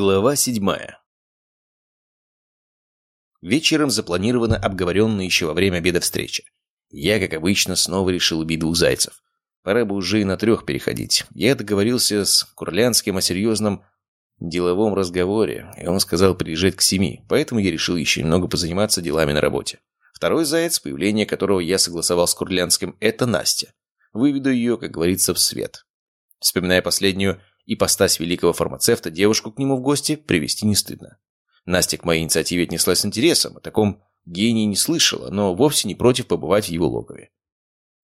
Глава седьмая Вечером запланирована обговоренная еще во время обеда встреча. Я, как обычно, снова решил убить двух зайцев. Пора бы уже и на трех переходить. Я договорился с Курлянским о серьезном деловом разговоре, и он сказал приезжать к семи, поэтому я решил еще немного позаниматься делами на работе. Второй заяц, появление которого я согласовал с Курлянским, это Настя. Выведу ее, как говорится, в свет. Вспоминая последнюю ипостась великого фармацевта, девушку к нему в гости привести не стыдно. Настя к моей инициативе отнеслась с интересом, о таком гении не слышала, но вовсе не против побывать в его логове.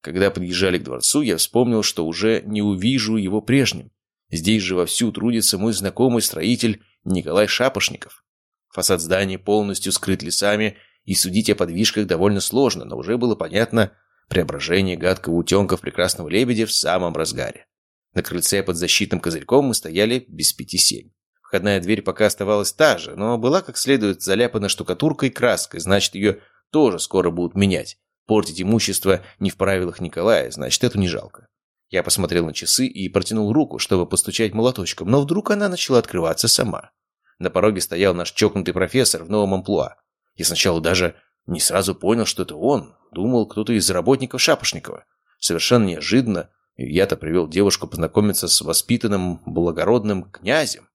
Когда подъезжали к дворцу, я вспомнил, что уже не увижу его прежним. Здесь же вовсю трудится мой знакомый строитель Николай Шапошников. Фасад здания полностью скрыт лесами, и судить о подвижках довольно сложно, но уже было понятно преображение гадкого утенка в прекрасного лебедя в самом разгаре. На крыльце под защитным козырьком мы стояли без пяти семь. Входная дверь пока оставалась та же, но была как следует заляпана штукатуркой и краской, значит, ее тоже скоро будут менять. Портить имущество не в правилах Николая, значит, это не жалко. Я посмотрел на часы и протянул руку, чтобы постучать молоточком, но вдруг она начала открываться сама. На пороге стоял наш чокнутый профессор в новом амплуа. Я сначала даже не сразу понял, что это он. Думал, кто-то из работников Шапошникова. Совершенно неожиданно я-то привел девушку познакомиться с воспитанным благородным князем.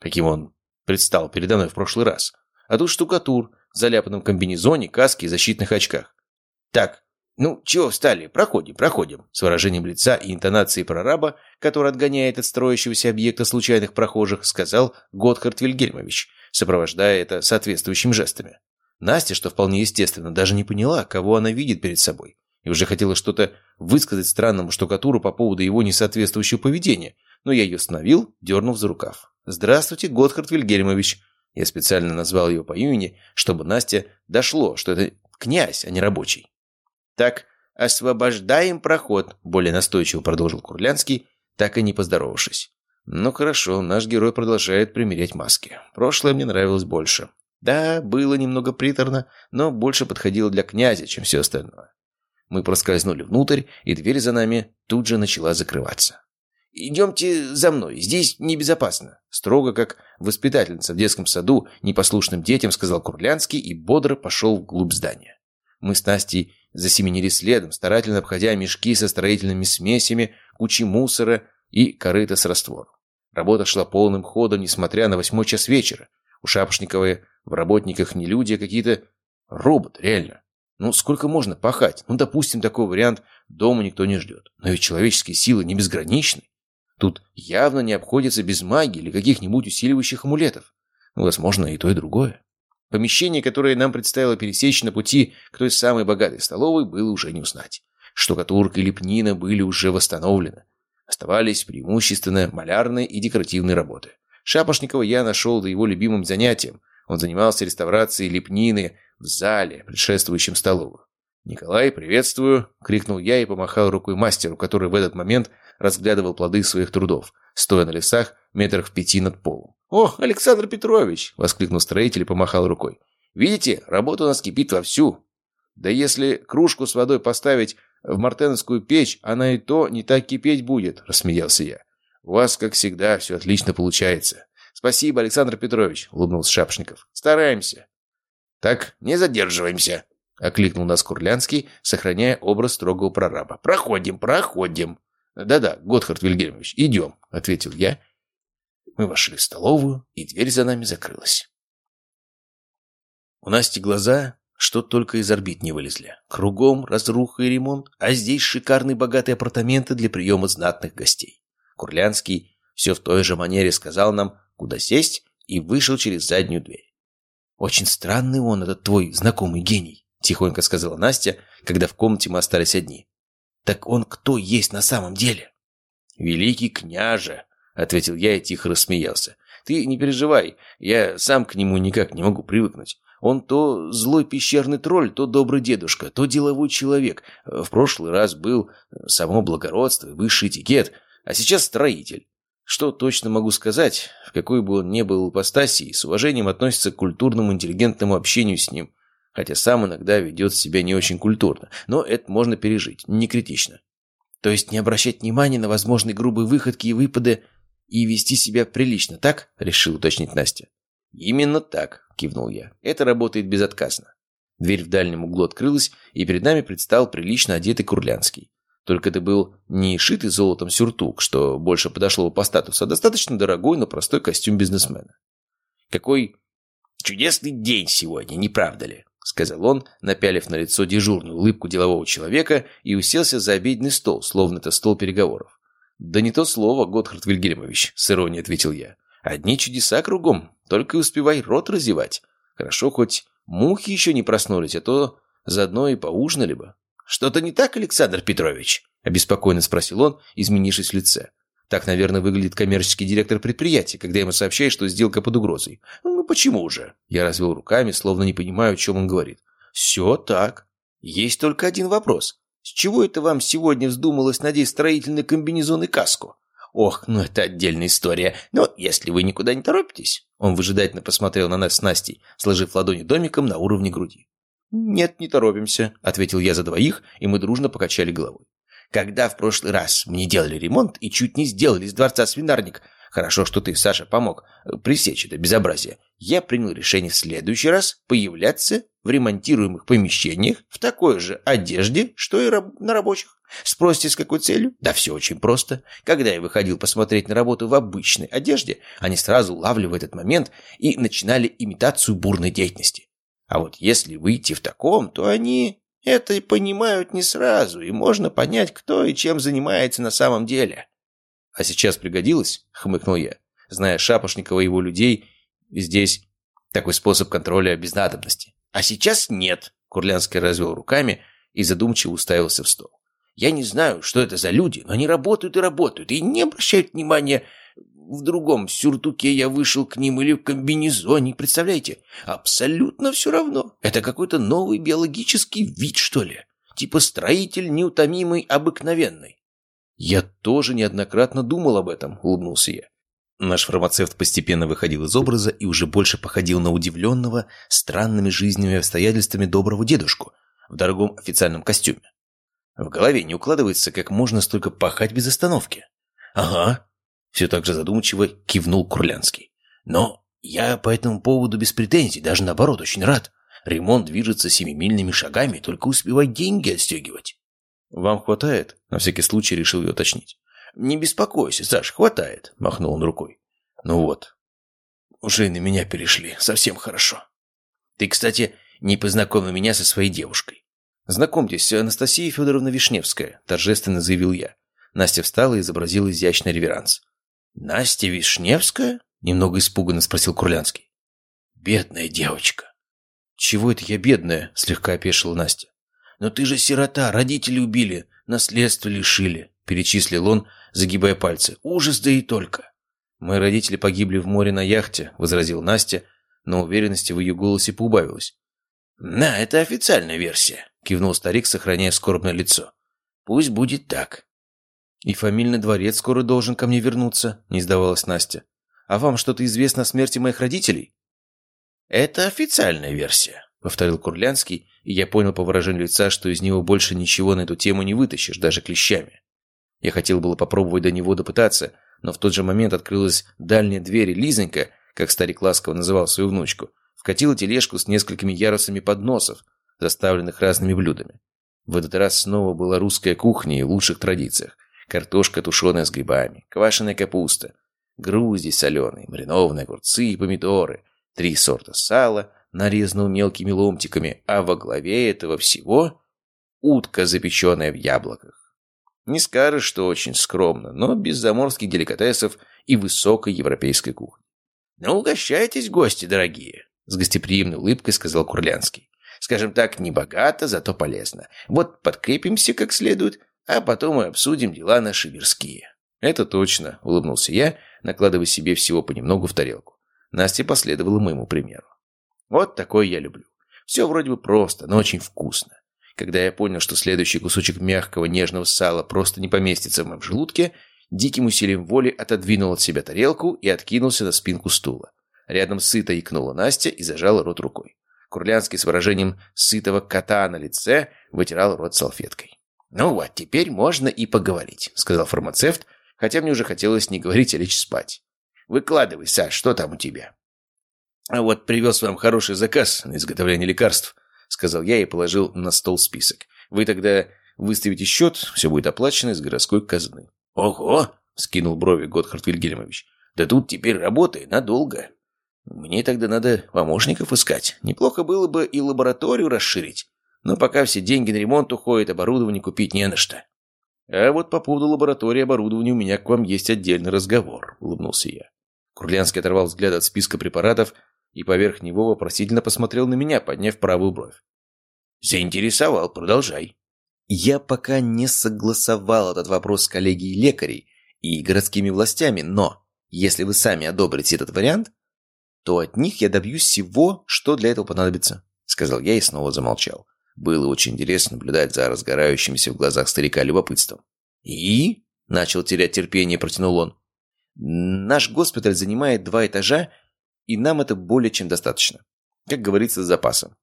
Каким он предстал передо мной в прошлый раз. А тут штукатур в заляпанном комбинезоне, каске и защитных очках. «Так, ну, чего встали? Проходим, проходим!» С выражением лица и интонацией прораба, который отгоняет от строящегося объекта случайных прохожих, сказал Готхард Вильгельмович, сопровождая это соответствующими жестами. Настя, что вполне естественно, даже не поняла, кого она видит перед собой и уже хотела что-то высказать странному штукатуру по поводу его несоответствующего поведения, но я ее остановил, дернув за рукав. «Здравствуйте, Готхард Вильгельмович!» Я специально назвал ее по имени, чтобы Настя дошло, что это князь, а не рабочий. «Так, освобождаем проход», — более настойчиво продолжил Курлянский, так и не поздоровавшись. «Ну хорошо, наш герой продолжает примерять маски. Прошлое мне нравилось больше. Да, было немного приторно, но больше подходило для князя, чем все остальное. Мы проскользнули внутрь, и дверь за нами тут же начала закрываться. «Идемте за мной, здесь небезопасно», — строго, как воспитательница в детском саду непослушным детям сказал Курлянский и бодро пошел вглубь здания. Мы с Настей засеменили следом, старательно обходя мешки со строительными смесями, кучи мусора и корыта с раствором. Работа шла полным ходом, несмотря на восьмой час вечера. У Шапошникова в работниках не люди, а какие-то роботы, реально. Ну, сколько можно пахать? Ну, допустим, такой вариант дома никто не ждет. Но ведь человеческие силы не безграничны. Тут явно не обходится без магии или каких-нибудь усиливающих амулетов. Ну, возможно, и то, и другое. Помещение, которое нам предстояло пересечь на пути к той самой богатой столовой, было уже не узнать. Штукатурка и лепнина были уже восстановлены. Оставались преимущественно малярные и декоративные работы. Шапошникова я нашел до его любимым занятием. Он занимался реставрацией лепнины, в зале, предшествующем столовую. «Николай, приветствую!» — крикнул я и помахал рукой мастеру, который в этот момент разглядывал плоды своих трудов, стоя на лесах метрах в пяти над полом. «О, Александр Петрович!» — воскликнул строитель и помахал рукой. «Видите, работа у нас кипит вовсю. Да если кружку с водой поставить в мартеновскую печь, она и то не так кипеть будет», — рассмеялся я. «У вас, как всегда, все отлично получается». «Спасибо, Александр Петрович», — улыбнулся Шапшников. «Стараемся». «Так, не задерживаемся», — окликнул нас Курлянский, сохраняя образ строгого прораба. «Проходим, проходим». «Да-да, Готхард Вильгельмович, идем», — ответил я. Мы вошли в столовую, и дверь за нами закрылась. У Насти глаза что только из орбит не вылезли. Кругом разруха и ремонт, а здесь шикарные богатые апартаменты для приема знатных гостей. Курлянский все в той же манере сказал нам, куда сесть, и вышел через заднюю дверь. «Очень странный он, этот твой знакомый гений», — тихонько сказала Настя, когда в комнате мы остались одни. «Так он кто есть на самом деле?» «Великий княже», — ответил я и тихо рассмеялся. «Ты не переживай, я сам к нему никак не могу привыкнуть. Он то злой пещерный тролль, то добрый дедушка, то деловой человек. В прошлый раз был само благородство и высший этикет, а сейчас строитель. Что точно могу сказать, в какой бы он ни был ипостаси, с уважением относится к культурному интеллигентному общению с ним, хотя сам иногда ведет себя не очень культурно, но это можно пережить, не критично. То есть не обращать внимания на возможные грубые выходки и выпады и вести себя прилично, так?» — решил уточнить Настя. «Именно так», — кивнул я. «Это работает безотказно». Дверь в дальнем углу открылась, и перед нами предстал прилично одетый Курлянский. Только это был не шитый золотом сюртук, что больше подошло по статусу, а достаточно дорогой, но простой костюм бизнесмена. «Какой чудесный день сегодня, не правда ли?» — сказал он, напялив на лицо дежурную улыбку делового человека и уселся за обеденный стол, словно это стол переговоров. «Да не то слово, Готхард Вильгельмович», — с иронией ответил я. «Одни чудеса кругом, только и успевай рот разевать. Хорошо, хоть мухи еще не проснулись, а то заодно и поужинали бы». «Что-то не так, Александр Петрович?» — обеспокоенно спросил он, изменившись в лице. Так, наверное, выглядит коммерческий директор предприятия, когда ему сообщают, что сделка под угрозой. «Ну почему же?» Я развел руками, словно не понимаю, о чем он говорит. «Все так. Есть только один вопрос. С чего это вам сегодня вздумалось надеть строительный комбинезон и каску? Ох, ну это отдельная история. Но если вы никуда не торопитесь...» Он выжидательно посмотрел на нас с Настей, сложив ладони домиком на уровне груди. «Нет, не торопимся», — ответил я за двоих, и мы дружно покачали головой. «Когда в прошлый раз мне делали ремонт и чуть не сделали из дворца свинарник, хорошо, что ты, Саша, помог э, пресечь это безобразие, я принял решение в следующий раз появляться в ремонтируемых помещениях в такой же одежде, что и раб на рабочих. Спросите, с какой целью? Да все очень просто. Когда я выходил посмотреть на работу в обычной одежде, они сразу улавливали этот момент и начинали имитацию бурной деятельности. А вот если выйти в таком, то они это понимают не сразу, и можно понять, кто и чем занимается на самом деле. А сейчас пригодилось, хмыкнул я, зная Шапошникова и его людей Здесь такой способ контроля без надобности. А сейчас нет. Курлянский развел руками и задумчиво уставился в стол. Я не знаю, что это за люди, но они работают и работают, и не обращают внимания в другом сюртуке я вышел к ним или в комбинезоне, представляете? Абсолютно все равно. Это какой-то новый биологический вид, что ли. Типа строитель неутомимый, обыкновенный. Я тоже неоднократно думал об этом, улыбнулся я. Наш фармацевт постепенно выходил из образа и уже больше походил на удивленного странными жизненными обстоятельствами доброго дедушку в дорогом официальном костюме. В голове не укладывается, как можно столько пахать без остановки. «Ага», — все так же задумчиво кивнул Курлянский. «Но я по этому поводу без претензий, даже наоборот, очень рад. Ремонт движется семимильными шагами, только успевай деньги отстегивать». «Вам хватает?» — на всякий случай решил я уточнить. «Не беспокойся, Саш, хватает», — махнул он рукой. «Ну вот, уже на меня перешли, совсем хорошо. Ты, кстати, не познакомил меня со своей девушкой». «Знакомьтесь, Анастасия Федоровна Вишневская», — торжественно заявил я. Настя встала и изобразила изящный реверанс. «Настя Вишневская?» — немного испуганно спросил Курлянский. «Бедная девочка». «Чего это я бедная?» — слегка опешила Настя. «Но ты же сирота, родители убили, наследство лишили», — перечислил он, загибая пальцы. «Ужас, да и только!» «Мои родители погибли в море на яхте», — возразил Настя, но уверенности в ее голосе поубавилось. «На, это официальная версия», — кивнул старик, сохраняя скорбное лицо. «Пусть будет так». «И фамильный дворец скоро должен ко мне вернуться», — не сдавалась Настя. «А вам что-то известно о смерти моих родителей?» «Это официальная версия», — повторил Курлянский, и я понял по выражению лица, что из него больше ничего на эту тему не вытащишь, даже клещами. Я хотел было попробовать до него допытаться, но в тот же момент открылась дальняя дверь, и Лизонька, как старик ласково называл свою внучку, вкатила тележку с несколькими ярусами подносов, заставленных разными блюдами. В этот раз снова была русская кухня и лучших традициях. Картошка, тушеная с грибами, квашеная капуста, грузди соленые, маринованные огурцы и помидоры, три сорта сала, нарезанного мелкими ломтиками, а во главе этого всего утка, запеченная в яблоках. Не скажешь, что очень скромно, но без заморских деликатесов и высокой европейской кухни. «Ну, угощайтесь, гости дорогие», — с гостеприимной улыбкой сказал Курлянский. «Скажем так, не богато, зато полезно. Вот подкрепимся как следует, а потом мы обсудим дела наши мирские». «Это точно», — улыбнулся я, накладывая себе всего понемногу в тарелку. Настя последовала моему примеру. «Вот такое я люблю. Все вроде бы просто, но очень вкусно. Когда я понял, что следующий кусочек мягкого нежного сала просто не поместится в моем желудке, диким усилием воли отодвинул от себя тарелку и откинулся на спинку стула. Рядом сыто икнула Настя и зажала рот рукой. Курлянский с выражением сытого кота на лице вытирал рот салфеткой. «Ну вот, теперь можно и поговорить», — сказал фармацевт, Хотя мне уже хотелось не говорить, а лечь спать. «Выкладывай, Саш, что там у тебя?» «А вот привез вам хороший заказ на изготовление лекарств», — сказал я и положил на стол список. «Вы тогда выставите счет, все будет оплачено из городской казны». «Ого!» — скинул брови Готхард Вильгельмович. «Да тут теперь работай надолго. Мне тогда надо помощников искать. Неплохо было бы и лабораторию расширить. Но пока все деньги на ремонт уходят, оборудование купить не на что». «А вот по поводу лаборатории оборудования у меня к вам есть отдельный разговор», — улыбнулся я. Курлянский оторвал взгляд от списка препаратов и поверх него вопросительно посмотрел на меня, подняв правую бровь. «Заинтересовал, продолжай». Я пока не согласовал этот вопрос с коллегией лекарей и городскими властями, но если вы сами одобрите этот вариант, то от них я добьюсь всего, что для этого понадобится», — сказал я и снова замолчал. Было очень интересно наблюдать за разгорающимся в глазах старика любопытством. «И?» — начал терять терпение, протянул он. «Наш госпиталь занимает два этажа, и нам это более чем достаточно. Как говорится, с запасом.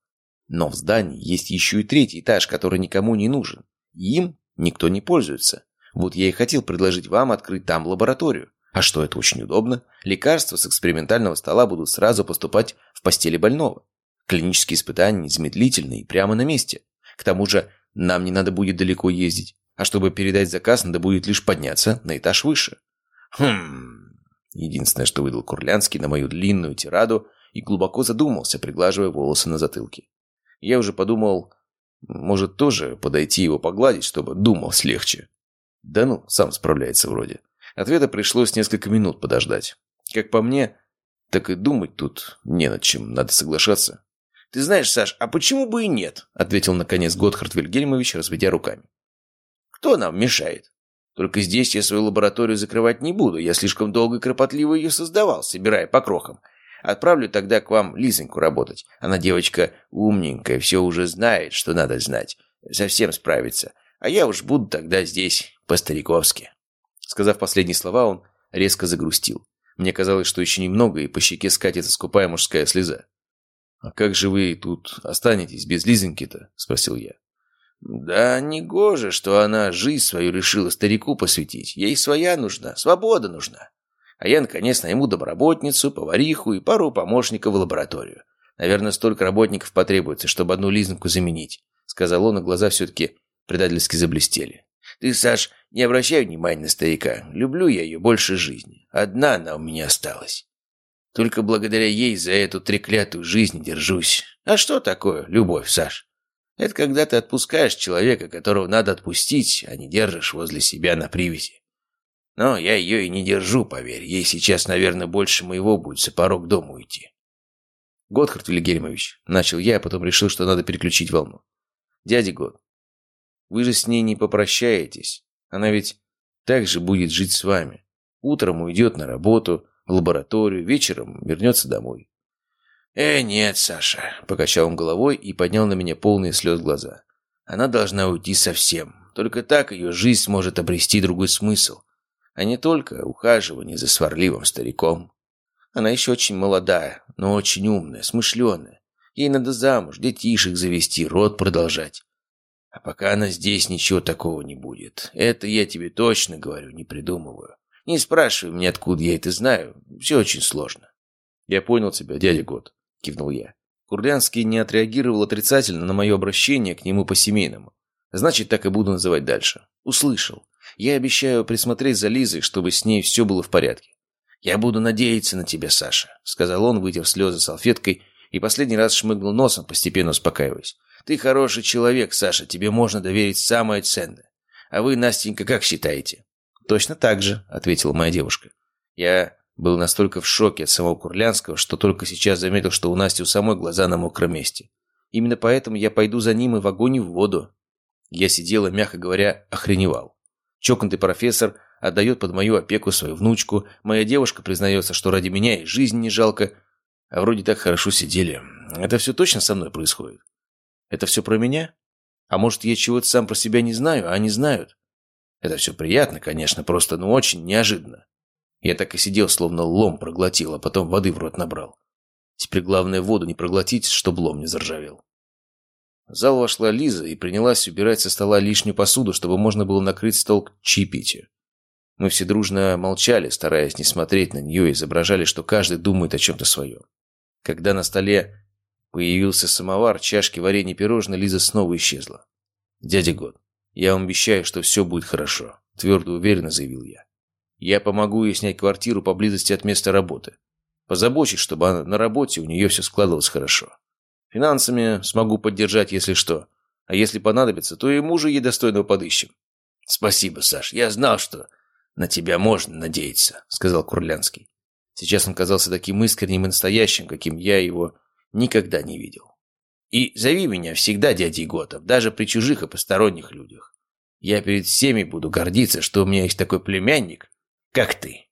Но в здании есть еще и третий этаж, который никому не нужен. Им никто не пользуется. Вот я и хотел предложить вам открыть там лабораторию. А что, это очень удобно. Лекарства с экспериментального стола будут сразу поступать в постели больного. Клинические испытания незамедлительные прямо на месте. К тому же нам не надо будет далеко ездить. А чтобы передать заказ, надо будет лишь подняться на этаж выше. Хм... Единственное, что выдал Курлянский на мою длинную тираду и глубоко задумался, приглаживая волосы на затылке. Я уже подумал, может тоже подойти его погладить, чтобы думал легче. Да ну, сам справляется вроде. Ответа пришлось несколько минут подождать. Как по мне, так и думать тут не над чем, надо соглашаться. «Ты знаешь, Саш, а почему бы и нет?» — ответил наконец Готхард Вильгельмович, разведя руками. «Кто нам мешает? Только здесь я свою лабораторию закрывать не буду, я слишком долго и кропотливо ее создавал, собирая по крохам. Отправлю тогда к вам Лизоньку работать. Она девочка умненькая, все уже знает, что надо знать. Совсем справится. А я уж буду тогда здесь по-стариковски». Сказав последние слова, он резко загрустил. Мне казалось, что еще немного, и по щеке скатится скупая мужская слеза. «А как же вы тут останетесь без Лизоньки-то?» – спросил я. «Да не гоже, что она жизнь свою решила старику посвятить. Ей своя нужна, свобода нужна. А я, наконец, найму домработницу, повариху и пару помощников в лабораторию. Наверное, столько работников потребуется, чтобы одну Лизоньку заменить», – сказал он, и глаза все-таки предательски заблестели. «Ты, Саш, не обращай внимания на старика. Люблю я ее больше жизни. Одна она у меня осталась». Только благодаря ей за эту треклятую жизнь держусь. А что такое любовь, Саш? Это когда ты отпускаешь человека, которого надо отпустить, а не держишь возле себя на привязи. Но я ее и не держу, поверь. Ей сейчас, наверное, больше моего будет за порог дома уйти. Готхард Вильгельмович, начал я, а потом решил, что надо переключить волну. Дядя Год, вы же с ней не попрощаетесь. Она ведь так же будет жить с вами. Утром уйдет на работу, в лабораторию, вечером вернется домой. «Э, нет, Саша», — покачал он головой и поднял на меня полные слез глаза. «Она должна уйти совсем. Только так ее жизнь сможет обрести другой смысл, а не только ухаживание за сварливым стариком. Она еще очень молодая, но очень умная, смышленая. Ей надо замуж, детишек завести, род продолжать. А пока она здесь, ничего такого не будет. Это я тебе точно говорю, не придумываю. Не спрашивай меня, откуда я это знаю. Все очень сложно. Я понял тебя, дядя Год, кивнул я. Курлянский не отреагировал отрицательно на мое обращение к нему по-семейному. Значит, так и буду называть дальше. Услышал. Я обещаю присмотреть за Лизой, чтобы с ней все было в порядке. «Я буду надеяться на тебя, Саша», — сказал он, вытер слезы салфеткой и последний раз шмыгнул носом, постепенно успокаиваясь. «Ты хороший человек, Саша, тебе можно доверить самое ценное. А вы, Настенька, как считаете?» «Точно так же», — ответила моя девушка. Я был настолько в шоке от самого Курлянского, что только сейчас заметил, что у Насти у самой глаза на мокром месте. Именно поэтому я пойду за ним и в огонь и в воду. Я сидел и, мягко говоря, охреневал. Чокнутый профессор отдает под мою опеку свою внучку, моя девушка признается, что ради меня и жизни не жалко, а вроде так хорошо сидели. Это все точно со мной происходит? Это все про меня? А может, я чего-то сам про себя не знаю, а они знают? Это все приятно, конечно, просто, ну, очень неожиданно. Я так и сидел, словно лом проглотил, а потом воды в рот набрал. Теперь главное воду не проглотить, чтобы лом не заржавел. В зал вошла Лиза и принялась убирать со стола лишнюю посуду, чтобы можно было накрыть стол к чаепитию. Мы все дружно молчали, стараясь не смотреть на нее, и изображали, что каждый думает о чем-то своем. Когда на столе появился самовар, чашки, варенье, пирожное, Лиза снова исчезла. «Дядя Год, я вам обещаю, что все будет хорошо», – твердо уверенно заявил я. «Я помогу ей снять квартиру поблизости от места работы. Позабочусь, чтобы она, на работе у нее все складывалось хорошо. Финансами смогу поддержать, если что. А если понадобится, то и мужа ей достойного подыщем». «Спасибо, Саш. Я знал, что на тебя можно надеяться», – сказал Курлянский. Сейчас он казался таким искренним и настоящим, каким я его никогда не видел. И зови меня всегда дядей Готов, даже при чужих и посторонних людях. Я перед всеми буду гордиться, что у меня есть такой племянник, как ты.